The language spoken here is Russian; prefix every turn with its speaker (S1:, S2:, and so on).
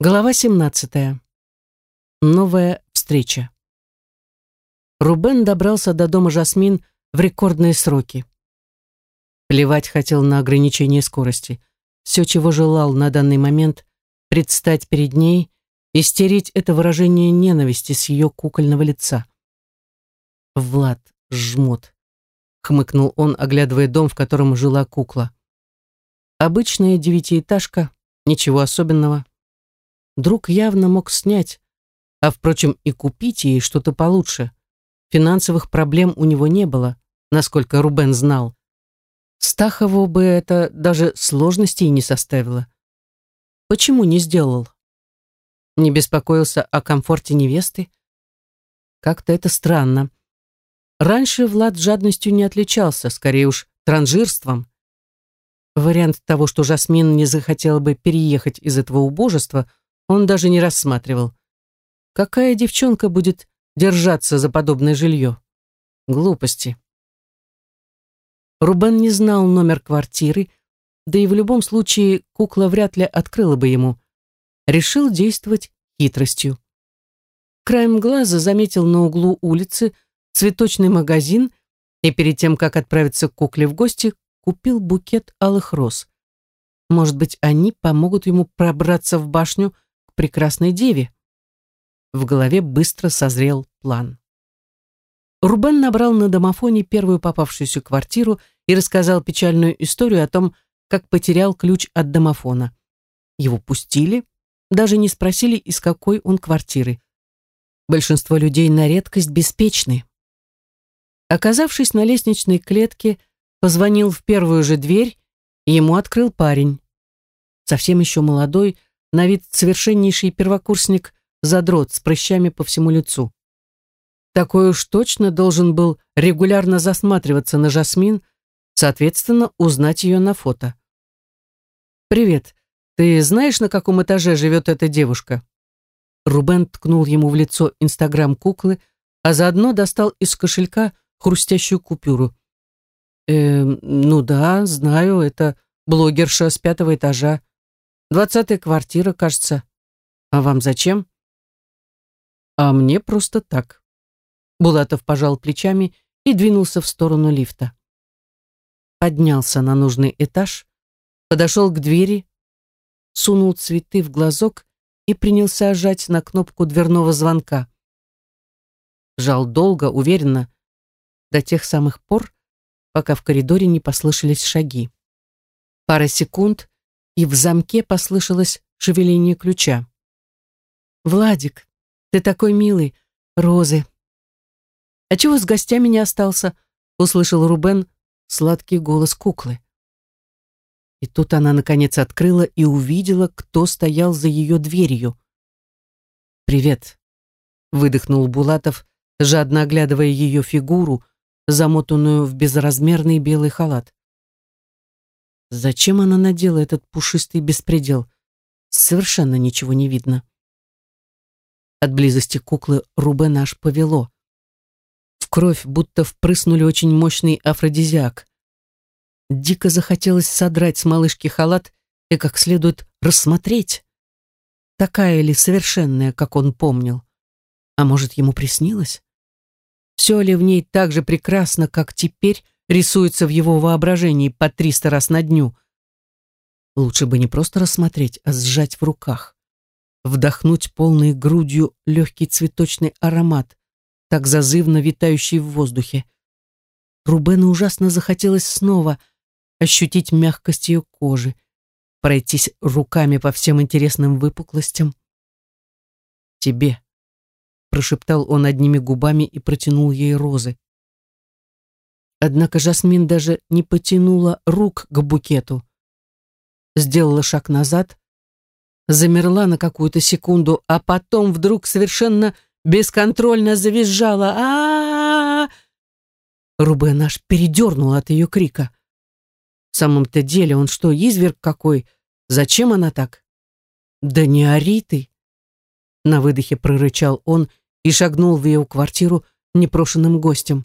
S1: Глава 17. Новая встреча. Рубен добрался до дома Жасмин в рекордные сроки. Плевать хотел на ограничение скорости. Все, чего желал на данный момент, предстать перед ней и стереть это выражение ненависти с ее кукольного лица. «Влад, жмот», — хмыкнул он, оглядывая дом, в котором жила кукла. Обычная девятиэтажка, ничего особенного друг явно мог снять, а, впрочем, и купить ей что-то получше. Финансовых проблем у него не было, насколько Рубен знал. Стахову бы это даже сложностей не составило. Почему не сделал? Не беспокоился о комфорте невесты? Как-то это странно. Раньше Влад жадностью не отличался, скорее уж транжирством. Вариант того, что Жасмин не захотела бы переехать из этого убожества – он даже не рассматривал. Какая девчонка будет держаться за подобное жилье? Глупости. Рубен не знал номер квартиры, да и в любом случае кукла вряд ли открыла бы ему. Решил действовать хитростью. Краем глаза заметил на углу улицы цветочный магазин и перед тем, как отправиться к кукле в гости, купил букет алых роз. Может быть, они помогут ему пробраться в башню прекрасной деве. В голове быстро созрел план. Рубен набрал на домофоне первую попавшуюся квартиру и рассказал печальную историю о том, как потерял ключ от домофона. Его пустили, даже не спросили, из какой он квартиры. Большинство людей на редкость беспечны. Оказавшись на лестничной клетке, позвонил в первую же дверь, и ему открыл парень. Совсем еще молодой, на вид совершеннейший первокурсник задрот с прыщами по всему лицу. Такой уж точно должен был регулярно засматриваться на Жасмин, соответственно, узнать ее на фото. «Привет. Ты знаешь, на каком этаже живет эта девушка?» Рубен ткнул ему в лицо инстаграм куклы, а заодно достал из кошелька хрустящую купюру. «Э, ну да, знаю, это блогерша с пятого этажа. Двадцатая квартира, кажется. А вам зачем? А мне просто так. Булатов пожал плечами и двинулся в сторону лифта. Поднялся на нужный этаж, подошел к двери, сунул цветы в глазок и принялся жать на кнопку дверного звонка. Жал долго, уверенно, до тех самых пор, пока в коридоре не послышались шаги. Пара секунд, и в замке послышалось шевеление ключа. «Владик, ты такой милый, розы!» «А чего с гостями не остался?» — услышал Рубен сладкий голос куклы. И тут она, наконец, открыла и увидела, кто стоял за ее дверью. «Привет», — выдохнул Булатов, жадно оглядывая ее фигуру, замотанную в безразмерный белый халат. Зачем она надела этот пушистый беспредел? Совершенно ничего не видно. От близости куклы Рубена аж повело. В кровь будто впрыснули очень мощный афродизиак. Дико захотелось содрать с малышки халат и как следует рассмотреть. Такая ли совершенная, как он помнил? А может, ему приснилось? Все ли в ней так же прекрасно, как теперь, рисуется в его воображении по триста раз на дню. Лучше бы не просто рассмотреть, а сжать в руках. Вдохнуть полной грудью легкий цветочный аромат, так зазывно витающий в воздухе. Рубену ужасно захотелось снова ощутить мягкость ее кожи, пройтись руками по всем интересным выпуклостям. «Тебе», — прошептал он одними губами и протянул ей розы. Однако Жасмин даже не потянула рук к букету. Сделала шаг назад, замерла на какую-то секунду, а потом вдруг совершенно бесконтрольно завизжала. а, -а, Рубен аж передернул от ее крика. В самом-то деле он что, изверг какой? Зачем она так? Да не ори ты! На выдохе прорычал он и шагнул в ее квартиру непрошенным гостем.